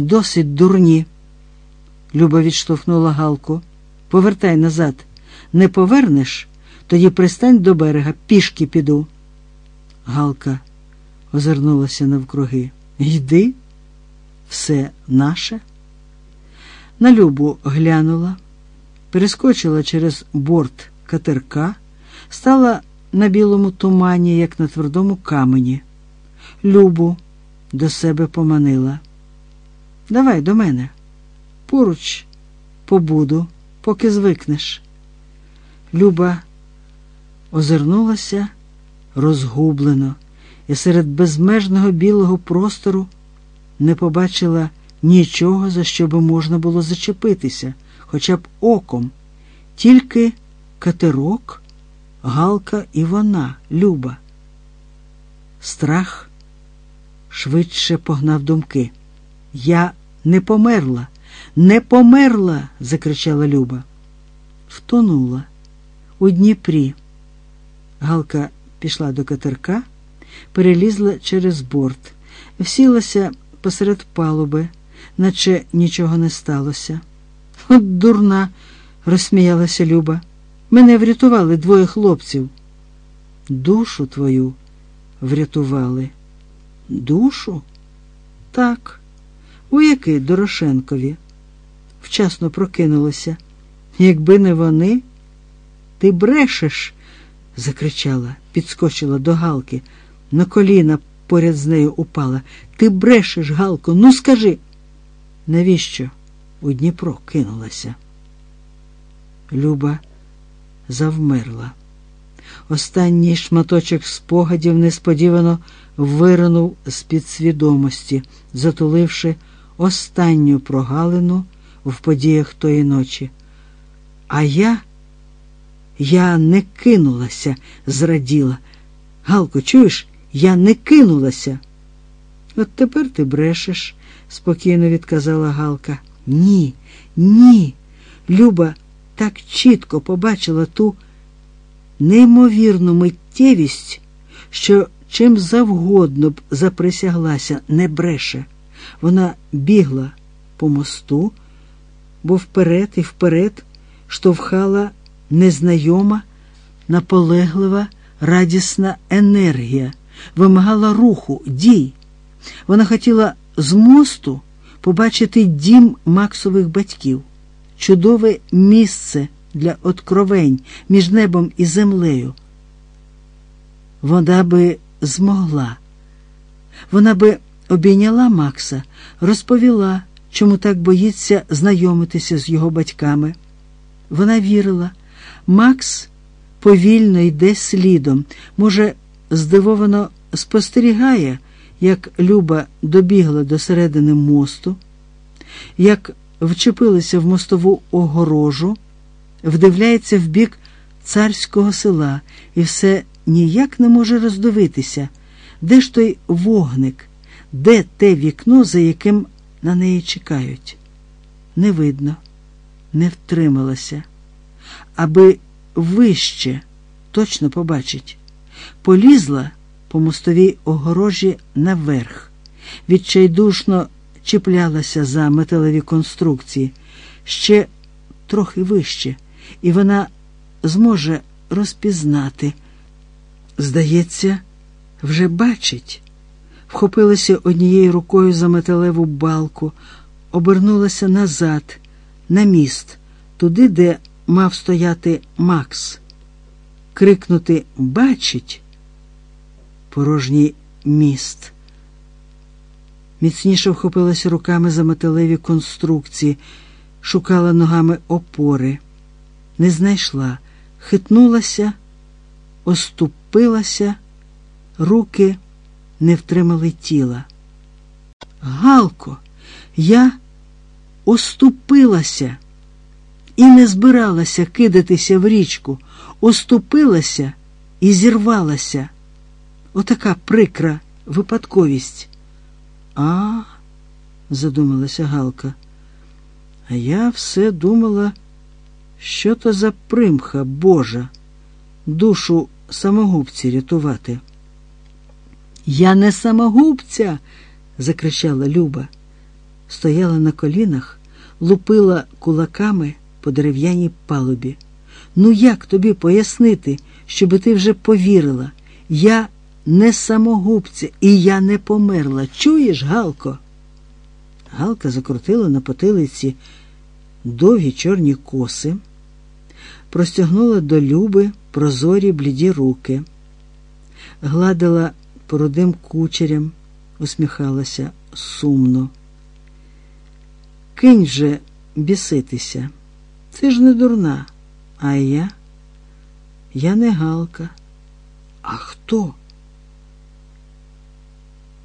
Досить дурні. Люба відштовхнула Галку. Повертай назад. Не повернеш, тоді пристань до берега, пішки піду. Галка озирнулася навкруги. Йди, все наше. На Любу глянула, перескочила через борт катерка, стала на білому тумані, як на твердому камені. Любу до себе поманила. Давай до мене. Поруч побуду, поки звикнеш. Люба озирнулася розгублено і серед безмежного білого простору не побачила нічого, за що би можна було зачепитися, хоча б оком, тільки катерок, Галка і вона, Люба. Страх швидше погнав думки. Я не померла, не померла, закричала Люба. Втонула у Дніпрі. Галка пішла до катерка, перелізла через борт, всілася посеред палуби, наче нічого не сталося. От дурна, розсміялася Люба. Мене врятували двоє хлопців. Душу твою врятували. Душу? Так, вояки Дорошенкові. Вчасно прокинулося. Якби не вони, ти брешеш, закричала, підскочила до Галки, на коліна поряд з нею упала. Ти брешеш, Галко, ну скажи. Навіщо у Дніпро кинулася? Люба завмерла. Останній шматочок спогадів несподівано виринув з підсвідомості, затуливши останню прогалину в подіях тої ночі. А я, я не кинулася, зраділа. Галко, чуєш, я не кинулася. От тепер ти брешеш, спокійно відказала Галка. Ні, ні. Люба так чітко побачила ту неймовірну миттєвість, що чим завгодно б заприсяглася, не бреше. Вона бігла по мосту, бо вперед і вперед штовхала незнайома, наполеглива, радісна енергія, вимагала руху, дій. Вона хотіла з мосту побачити дім Максових батьків, чудове місце для откровень між небом і землею. Вона би змогла. Вона би обійняла Макса, розповіла, чому так боїться знайомитися з його батьками. Вона вірила, Макс повільно йде слідом, може, здивовано спостерігає, як Люба добігла до середини мосту, як вчепилися в мостову огорожу, вдивляється в бік царського села і все ніяк не може роздивитися, де ж той вогник, де те вікно, за яким на неї чекають. Не видно, не втрималася, аби вище точно побачить. Полізла по мостовій огорожі наверх, відчайдушно чіплялася за металеві конструкції, ще трохи вище, і вона зможе розпізнати. Здається, вже бачить. Вхопилася однією рукою за металеву балку, обернулася назад, на міст, туди, де мав стояти Макс. Крикнути Бачить порожній міст. Міцніше вхопилася руками за металеві конструкції, шукала ногами опори, не знайшла, хитнулася, оступилася, руки не втримали тіла. Галко, я оступилася і не збиралася кидатися в річку, оступилася і зірвалася. Отака прикра випадковість. А, задумалася Галка. А я все думала, що то за примха Божа, душу самогубці рятувати. Я не самогубця, закричала Люба. стояла на колінах, лупила кулаками по дерев'яній палубі. Ну як тобі пояснити, щоби ти вже повірила? Я не самогубця і я не померла. Чуєш, Галко? Галка закрутила на потилиці довгі чорні коси, простягнула до люби прозорі бліді руки, гладила породим кучерям, усміхалася сумно. Кинь же біситися. Ти ж не дурна, а я? Я не Галка. А хто?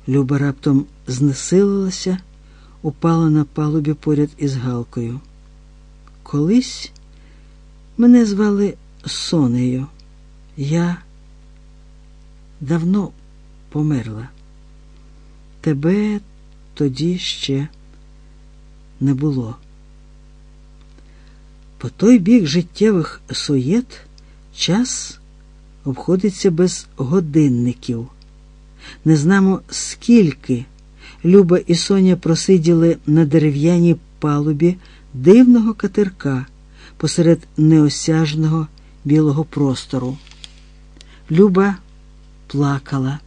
Люба раптом знесилилася, упала на палубі поряд із Галкою. Колись мене звали Сонею. Я давно померла. Тебе тоді ще не було. По той бік життєвих суєт час обходиться без годинників. Не знамо, скільки Люба і Соня просиділи на дерев'яній палубі дивного катерка посеред неосяжного білого простору. Люба плакала,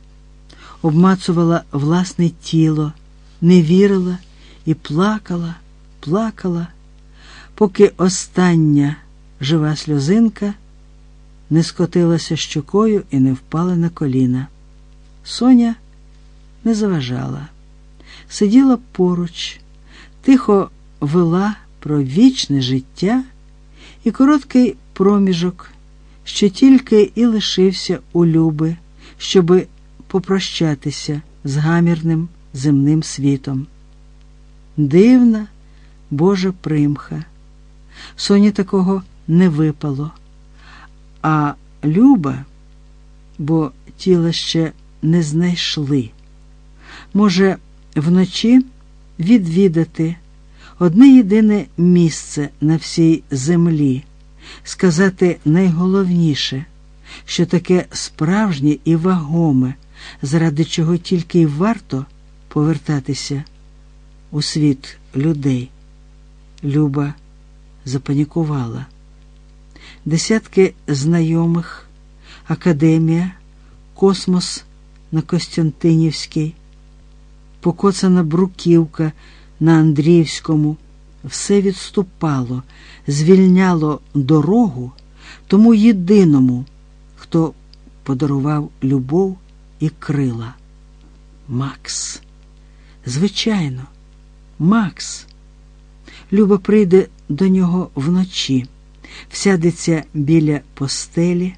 обмацувала власне тіло, не вірила і плакала, плакала, поки остання жива сльозинка не скотилася щокою і не впала на коліна. Соня не заважала, сиділа поруч, тихо вела про вічне життя і короткий проміжок, що тільки і лишився у Люби, щоби попрощатися з гамірним земним світом. Дивна Божа примха. Соні такого не випало, а Люба, бо тіла ще не знайшли. Може, вночі відвідати одне єдине місце на всій землі, сказати найголовніше, що таке справжнє і вагоме, заради чого тільки й варто повертатися у світ людей. Люба запанікувала. Десятки знайомих, академія, космос на Костянтинівській, покоцана бруківка на Андріївському, все відступало, звільняло дорогу тому єдиному, хто подарував любов і крила. Макс. Звичайно, Макс. Люба прийде до нього вночі, всядеться біля постелі,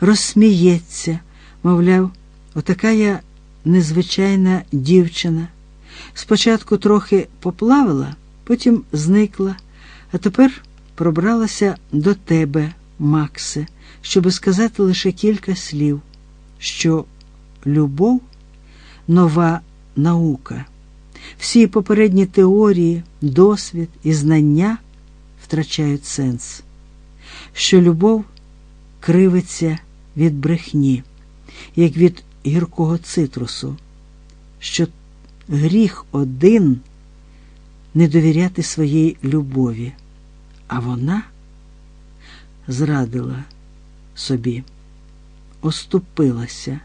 розсміється, мовляв, отака я незвичайна дівчина. Спочатку трохи поплавала, потім зникла, а тепер пробралася до тебе, Максе, щоби сказати лише кілька слів, що любов нова наука. Всі попередні теорії, досвід і знання втрачають сенс, що любов кривиться від брехні, як від гіркого цитрусу, що гріх один не довіряти своїй любові, а вона зрадила собі, оступилася,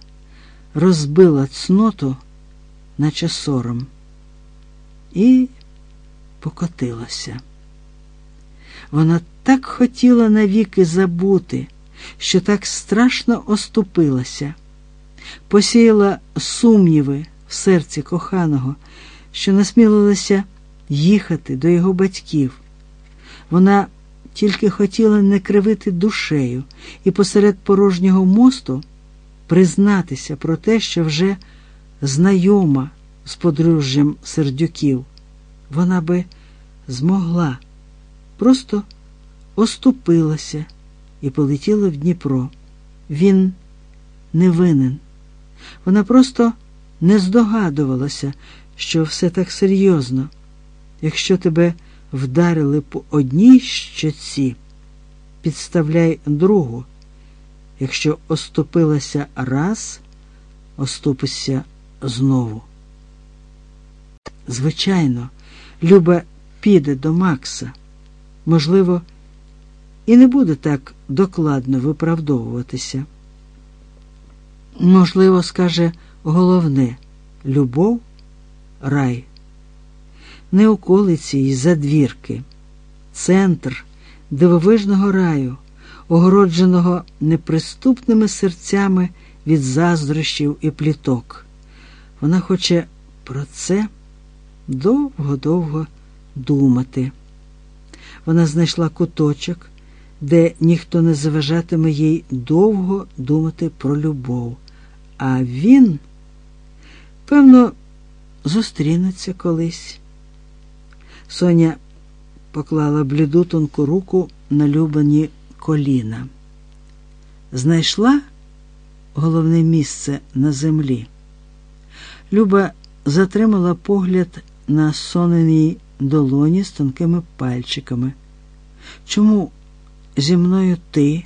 розбила цноту, наче сором, і покотилася. Вона так хотіла навіки забути, що так страшно оступилася, посіяла сумніви в серці коханого, що насмілилася їхати до його батьків. Вона тільки хотіла не кривити душею і посеред порожнього мосту признатися про те, що вже знайома з подружжям сердюків. Вона би змогла, просто оступилася і полетіла в Дніпро. Він не винен. Вона просто не здогадувалася, що все так серйозно. Якщо тебе вдарили по одній щоці, підставляй другу. Якщо оступилася раз, оступишся знову. Звичайно, Люба піде до Макса. Можливо, і не буде так докладно виправдовуватися. Можливо, скаже головне любов, рай, не околиці й задвірки, центр дивовижного раю, огородженого неприступними серцями від заздрощів і пліток. Вона хоче про це довго-довго думати. Вона знайшла куточок, де ніхто не заважатиме їй довго думати про любов. А він, певно, зустрінеться колись. Соня поклала бліду тонку руку на любані коліна. Знайшла головне місце на землі. Люба затримала погляд на соненій долоні з тонкими пальчиками. Чому зі мною ти,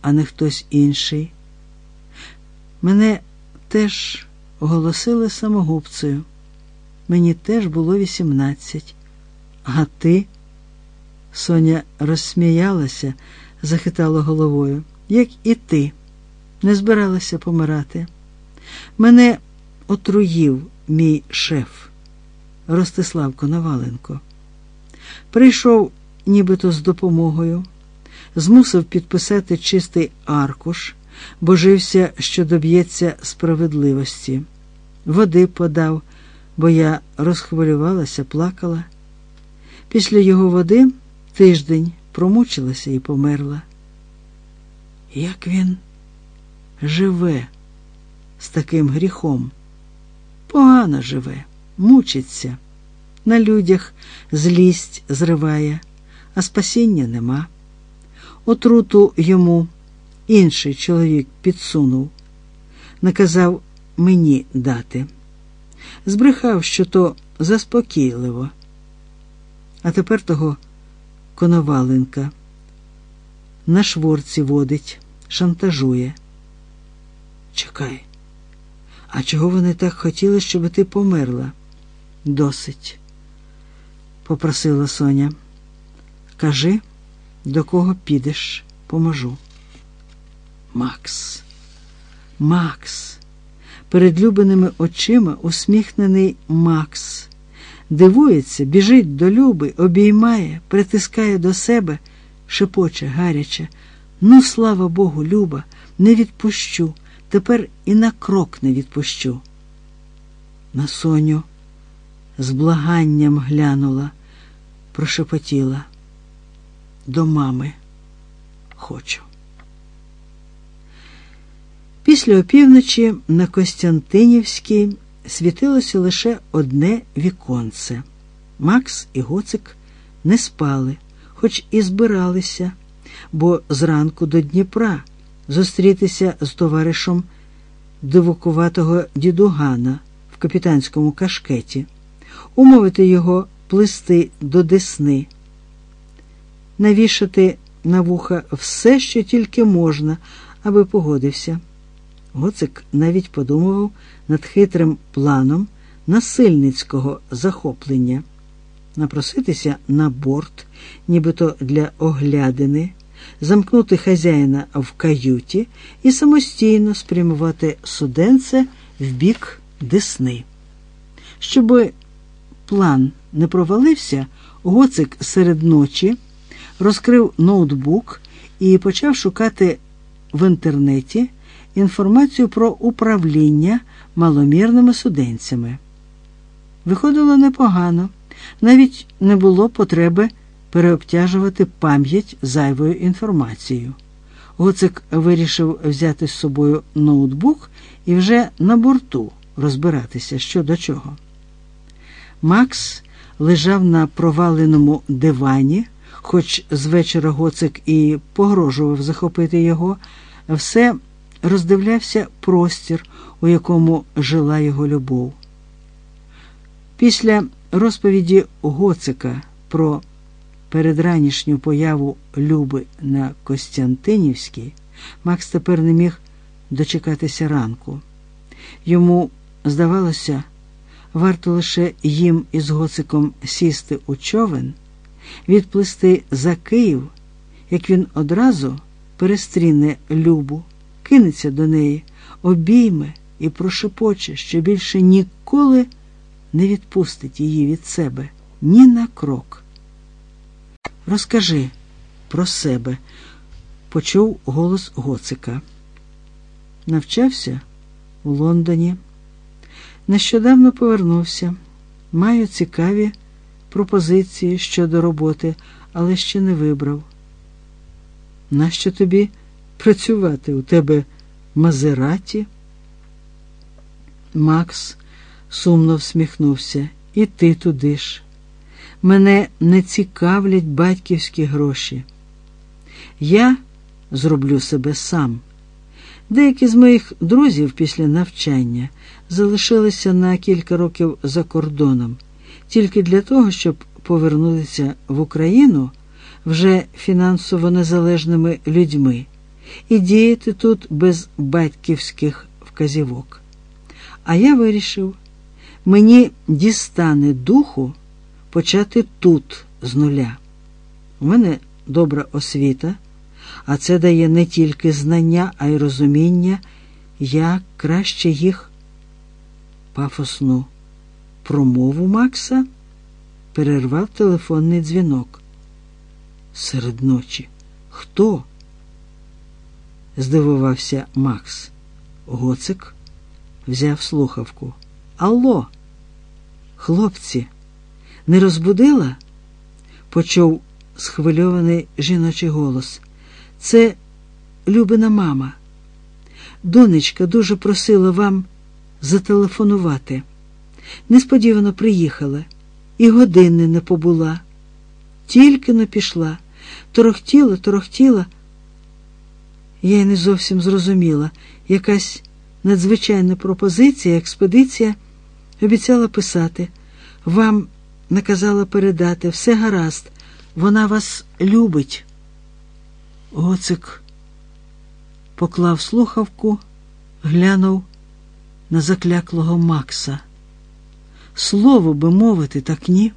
а не хтось інший? Мене теж оголосили самогубцею. Мені теж було вісімнадцять. А ти? Соня розсміялася, захитала головою, як і ти, не збиралася помирати. Мене отруїв мій шеф Ростислав Коноваленко. Прийшов нібито з допомогою, змусив підписати чистий аркуш, божився, що доб'ється справедливості. Води подав, бо я розхвилювалася, плакала. Після його води тиждень промучилася і померла. Як він живе з таким гріхом? Погано живе, мучиться, на людях злість зриває, а спасіння нема. Отруту йому інший чоловік підсунув, наказав мені дати. Збрехав, що то заспокійливо. А тепер того Коноваленка на шворці водить, шантажує. Чекай, а чого вони так хотіли, щоб ти померла? Досить, попросила Соня. Кажи, до кого підеш, поможу. Макс, Макс, перед любеними очима усміхнений Макс. Дивується, біжить до Люби, обіймає, притискає до себе, шепоче гаряче. Ну, слава Богу, Люба, не відпущу, тепер і на крок не відпущу. На Соню з благанням глянула, прошепотіла. До мами хочу. Після опівночі на Костянтинівській світилося лише одне віконце. Макс і Гоцик не спали, хоч і збиралися, бо зранку до Дніпра зустрітися з товаришем дивокуватого дідугана в капітанському кашкеті, умовити його плисти до Десни, навішати на вуха все, що тільки можна, аби погодився. Гоцик навіть подумував над хитрим планом насильницького захоплення, напроситися на борт, нібито для оглядини, замкнути хазяїна в каюті і самостійно спрямувати суденце в бік Десни. Щоб план не провалився, Гоцик серед ночі розкрив ноутбук і почав шукати в інтернеті інформацію про управління маломірними суденцями. Виходило непогано, навіть не було потреби переобтяжувати пам'ять зайвою інформацією. Гоцик вирішив взяти з собою ноутбук і вже на борту розбиратися що до чого. Макс лежав на проваленому дивані, хоч з вечора Гоцик і погрожував захопити його, все роздивлявся простір, у якому жила його любов. Після розповіді Гоцика про передранішню появу Люби на Костянтинівській, Макс тепер не міг дочекатися ранку. Йому здавалося, Варто лише їм із гоциком сісти у човен, відплисти за Київ, як він одразу перестріне Любу, кинеться до неї, обійме і прошепоче, що більше ніколи не відпустить її від себе ні на крок. Розкажи про себе, почув голос Гоцика. Навчався у Лондоні. Нещодавно повернувся. Маю цікаві пропозиції щодо роботи, але ще не вибрав. Нащо тобі працювати? У тебе Мазераті? Макс сумно всміхнувся. І ти туди ж. Мене не цікавлять батьківські гроші. Я зроблю себе сам. Деякі з моїх друзів після навчання залишилися на кілька років за кордоном тільки для того, щоб повернутися в Україну вже фінансово незалежними людьми і діяти тут без батьківських вказівок. А я вирішив, мені дістане духу почати тут з нуля. У мене добра освіта, а це дає не тільки знання, а й розуміння, як краще їх пафосну промову Макса перервав телефонний дзвінок. Серед ночі. Хто? Здивувався Макс. Гоцик взяв слухавку. Алло, хлопці, не розбудила? почув схвильований жіночий голос. Це Любина мама. Донечка дуже просила вам зателефонувати. Несподівано приїхала і години не побула. Тільки не пішла, торохтіла, торохтіла. Я й не зовсім зрозуміла, якась надзвичайна пропозиція, експедиція обіцяла писати. Вам наказала передати все гаразд, вона вас любить. Гоцик поклав слухавку, глянув на закляклого Макса. Слово би мовити, так ні.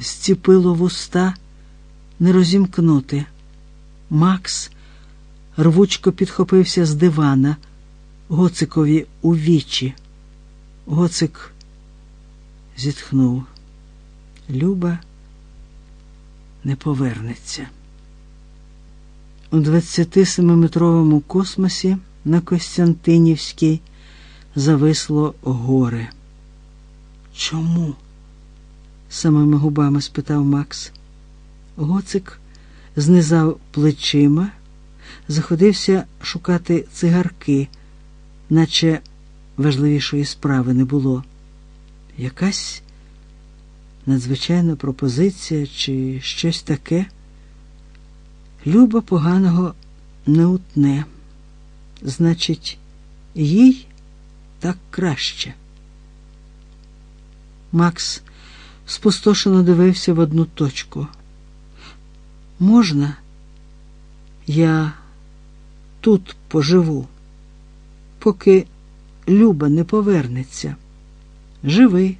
Зціпило вуста не розімкнути. Макс рвучко підхопився з дивана, Гоцикові у вічі. Гоцик зітхнув. Люба не повернеться. У 27-метровому космосі на Костянтинівській зависло горе. Чому? самими губами спитав Макс. Гоцик знизав плечима, заходився шукати цигарки, наче важливішої справи не було. Якась надзвичайна пропозиція чи щось таке. Люба поганого не утне. Значить, їй так краще. Макс спустошено дивився в одну точку. Можна, я тут поживу, поки Люба не повернеться. Живи,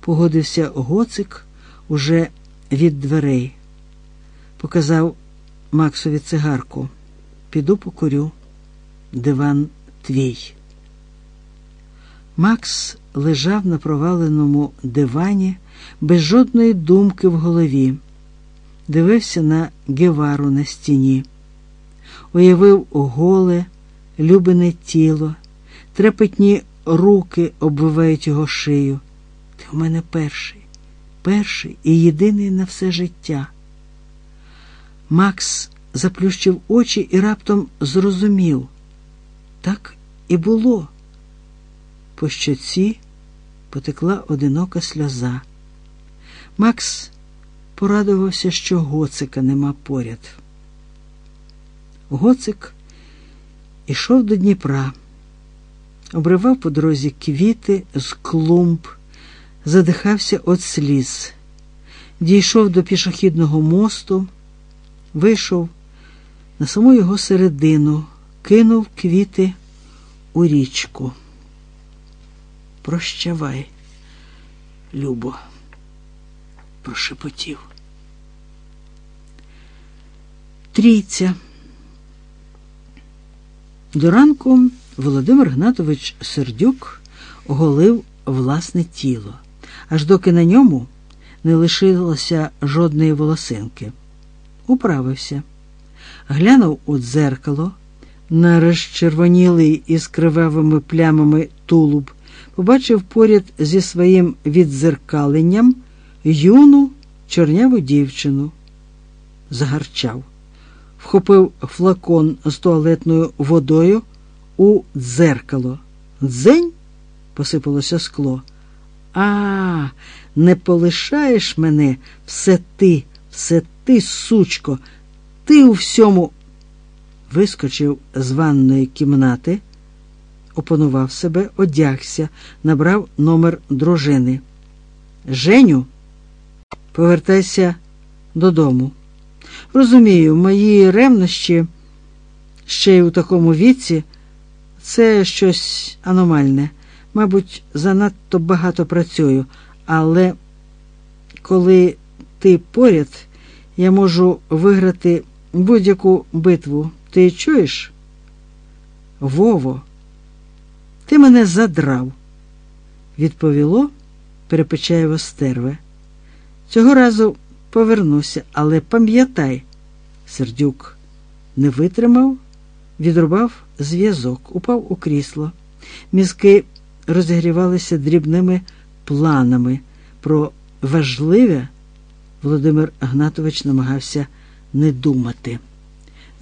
погодився гоцик уже від дверей. Показав Максові цигарку. Піду покурю. Диван твій. Макс лежав на проваленому дивані без жодної думки в голові, дивився на гевару на стіні, уявив голе, любине тіло, трепетні руки обвивають його шию. Ти у мене перший, перший і єдиний на все життя. Макс заплющив очі і раптом зрозумів. Так і було. По щоці потекла одинока сльоза. Макс порадувався, що гоцика нема поряд. Гоцик ішов до Дніпра, обривав по дорозі квіти з клумб, задихався від сліз, дійшов до пішохідного мосту, вийшов на саму його середину, кинув квіти у річку. Прощавай, Любо, прошепотів. Трійця. До ранку Володимир Гнатович Сердюк оголив власне тіло, аж доки на ньому не лишилося жодної волосинки. Управився, глянув у дзеркало на розчервонілий із кривавими плямами тулуб, побачив поряд зі своїм відзеркаленням юну чорняву дівчину. Загарчав, вхопив флакон з туалетною водою у дзеркало. Дзень посипалося скло. А, не полишаєш мене все ти, все ти, сучко, ти у всьому. Вискочив з ванної кімнати, опанував себе, одягся, набрав номер дружини. Женю, повертайся додому. Розумію, мої ревнощі ще й у такому віці це щось аномальне. Мабуть, занадто багато працюю, але коли ти поряд, я можу виграти будь-яку битву. Ти чуєш? Вово, ти мене задрав, відповіло Перепечаєво стерве. Цього разу повернуся, але пам'ятай, сердюк не витримав, відрубав зв'язок, упав у крісло. Мізки розігрівалися дрібними планами. Про важливе Володимир Гнатович намагався не думати.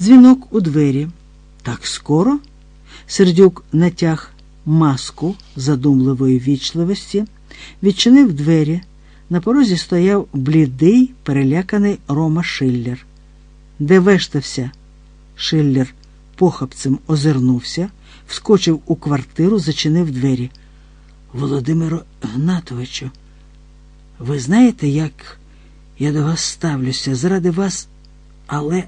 Дзвінок у двері. Так скоро сердюк натяг маску задумливої вічливості, відчинив двері. На порозі стояв блідий, переляканий Рома Шиллер. Де вештався? Шиллер похапцем озирнувся, вскочив у квартиру, зачинив двері. Володимиро Гнатовичу, ви знаєте, як я до вас ставлюся заради вас, але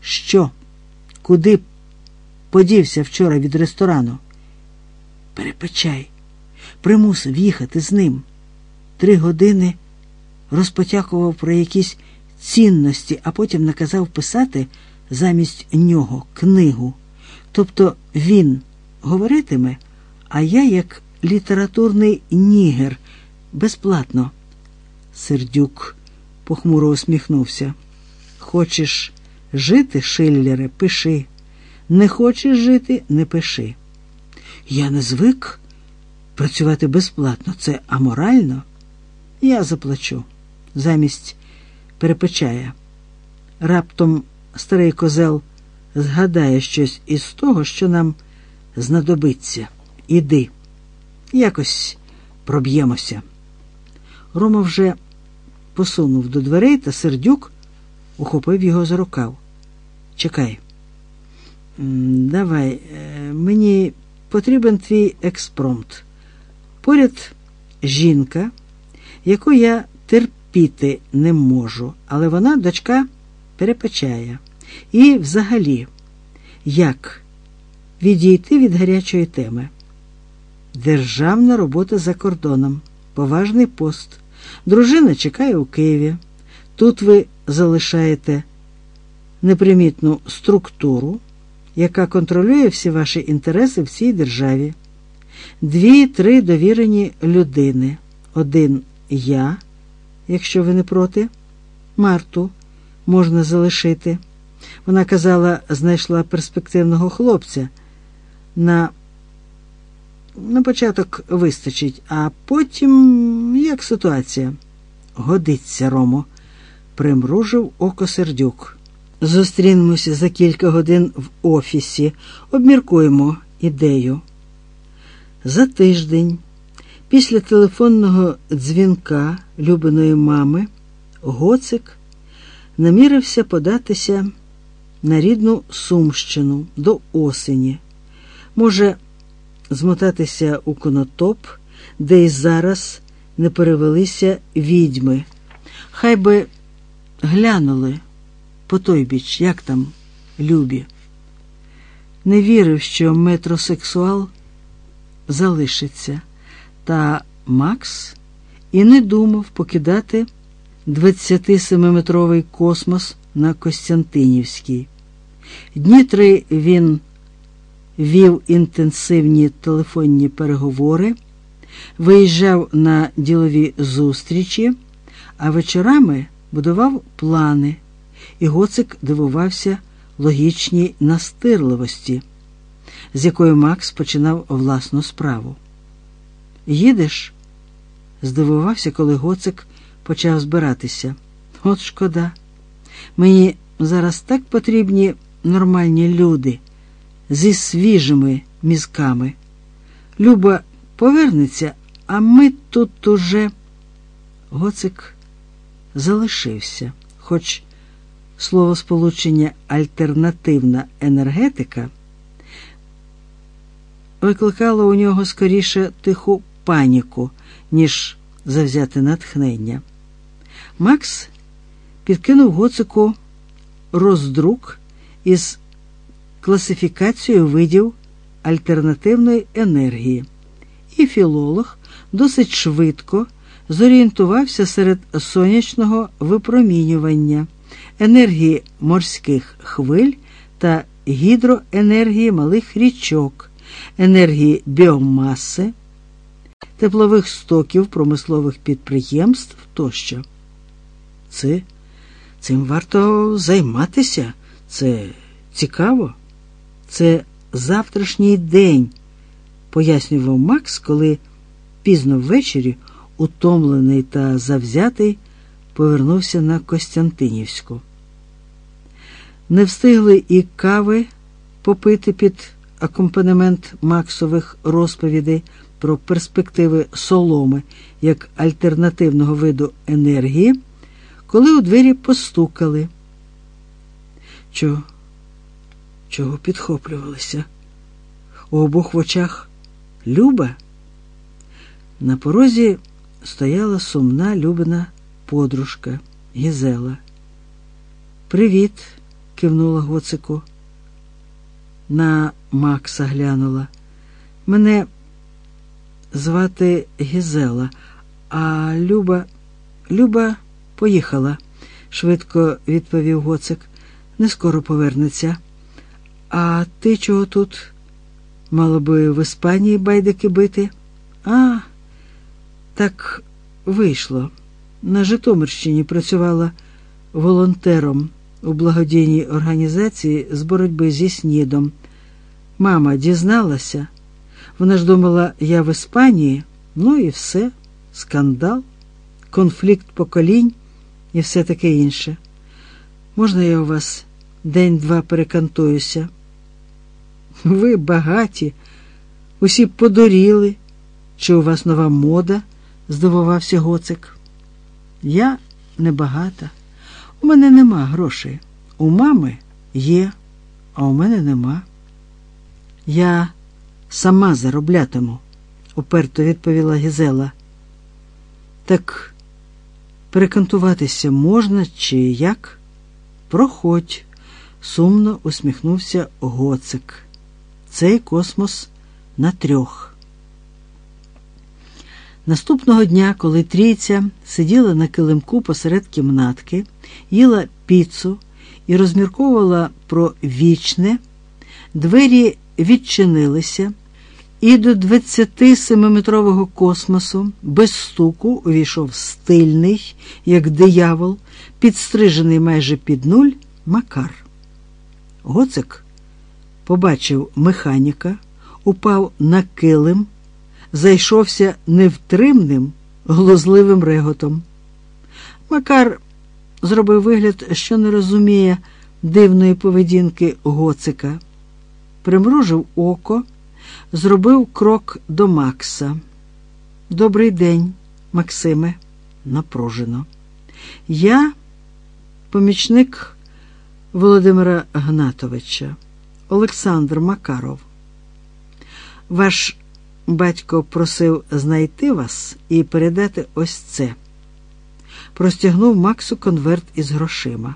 що? Куди подівся вчора від ресторану? Перепечай, примусив їхати з ним. Три години розпотякував про якісь цінності, а потім наказав писати замість нього книгу. Тобто він говоритиме, а я, як літературний нігер, безплатно. Сердюк похмуро усміхнувся. Хочеш жити, Шиллере, пиши. Не хочеш жити, не пиши. Я не звик працювати безплатно. Це аморально. Я заплачу замість перепечая. Раптом старий козел згадає щось із того, що нам знадобиться. Іди, якось проб'ємося. Рома вже посунув до дверей, та сердюк ухопив його за рукав. Чекай. Давай, е, мені потрібен твій експромт. Поряд жінка, яку я терпіти не можу, але вона дочка перепечає. І взагалі, як відійти від гарячої теми? Державна робота за кордоном, поважний пост. Дружина чекає у Києві. Тут ви залишаєте непримітну структуру, яка контролює всі ваші інтереси в цій державі. Дві-три довірені людини. Один я, якщо ви не проти, Марту можна залишити. Вона казала, знайшла перспективного хлопця. На на початок вистачить, а потім як ситуація? Годиться, Ромо, примружив око сердюк. Зустрінемося за кілька годин в офісі, обміркуємо ідею. За тиждень, після телефонного дзвінка любиної мами, Гоцик намірився податися на рідну Сумщину до осені. Може, змотатися у конотоп, де й зараз не перевелися відьми. Хай би глянули по той біч, як там любі. Не вірив, що метросексуал залишиться. Та Макс і не думав покидати 27-метровий космос на Костянтинівській. Дні три він вів інтенсивні телефонні переговори, виїжджав на ділові зустрічі, а вечорами будував плани, і Гоцик дивувався логічній настирливості, з якої Макс починав власну справу. Їдеш? здивувався, коли Гоцик почав збиратися. От шкода. Мені зараз так потрібні нормальні люди зі свіжими мізками. Люба повернеться, а ми тут уже. Гоцик залишився, хоч словосполучення альтернативна енергетика викликало у нього скоріше тиху паніку, ніж завзяте натхнення. Макс підкинув гоцику роздрук із класифікацією видів альтернативної енергії, і філолог досить швидко зорієнтувався серед сонячного випромінювання, енергії морських хвиль та гідроенергії малих річок, енергії біомаси, теплових стоків промислових підприємств тощо. Це цим варто займатися, це цікаво, це завтрашній день, пояснював Макс, коли пізно ввечері, утомлений та завзятий, повернувся на Костянтинівську. Не встигли і кави попити під акомпанемент Максових розповідей про перспективи соломи як альтернативного виду енергії, коли у двері постукали. Чого? Чого підхоплювалися? У обох в очах Люба? На порозі стояла сумна Любина подружка Гізела. Привіт, кивнула Гоцику. На Макса глянула. Мене звати Гізела, а Люба, Люба поїхала, швидко відповів Гоцик. Не скоро повернеться. А ти чого тут? Мало би в Іспанії байдики бити? А, так вийшло. На Житомирщині працювала волонтером у благодійній організації з боротьби зі снідом. Мама дізналася. Вона ж думала, я в Іспанії, ну і все, скандал, конфлікт поколінь і все таке інше. Можна я у вас день-два перекантуюся? Ви багаті, усі подоріли. Чи у вас нова мода? здивувався гоцик. Я небагата. У мене нема грошей. У мами є, а у мене нема. Я сама зароблятиму, уперто відповіла Гізела. Так перекантуватися можна чи як? Проходь, сумно усміхнувся гоцик. Цей космос на трьох. Наступного дня, коли трійця сиділа на килимку посеред кімнатки, їла піцу і розмірковувала про вічне, двері відчинилися, і до 27-метрового космосу без стуку увійшов стильний, як диявол, підстрижений майже під нуль Макар. Гоцик побачив механіка, упав на килим, зайшовся невтримним, глузливим реготом. Макар зробив вигляд, що не розуміє дивної поведінки гоцика, примружив око, зробив крок до Макса. Добрий день, Максиме, напружено. Я помічник Володимира Гнатовича, Олександр Макаров. Ваш батько просив знайти вас і передати ось це. Простягнув Максу конверт із грошима.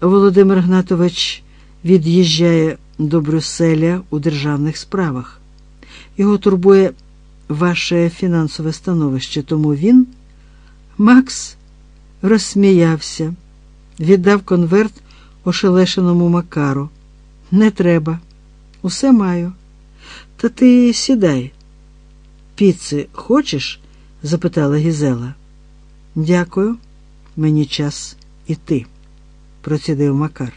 Володимир Гнатович від'їжджає до Брюсселя у державних справах. Його турбує ваше фінансове становище, тому він. Макс розсміявся, віддав конверт ошелешеному Макару. Не треба, усе маю. Та ти сідай. Піци хочеш? запитала Гізела. Дякую, мені час іти, процідив Макар.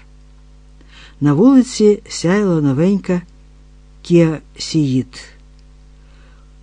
На вулиці сяяла новенька Кіа Сіїд.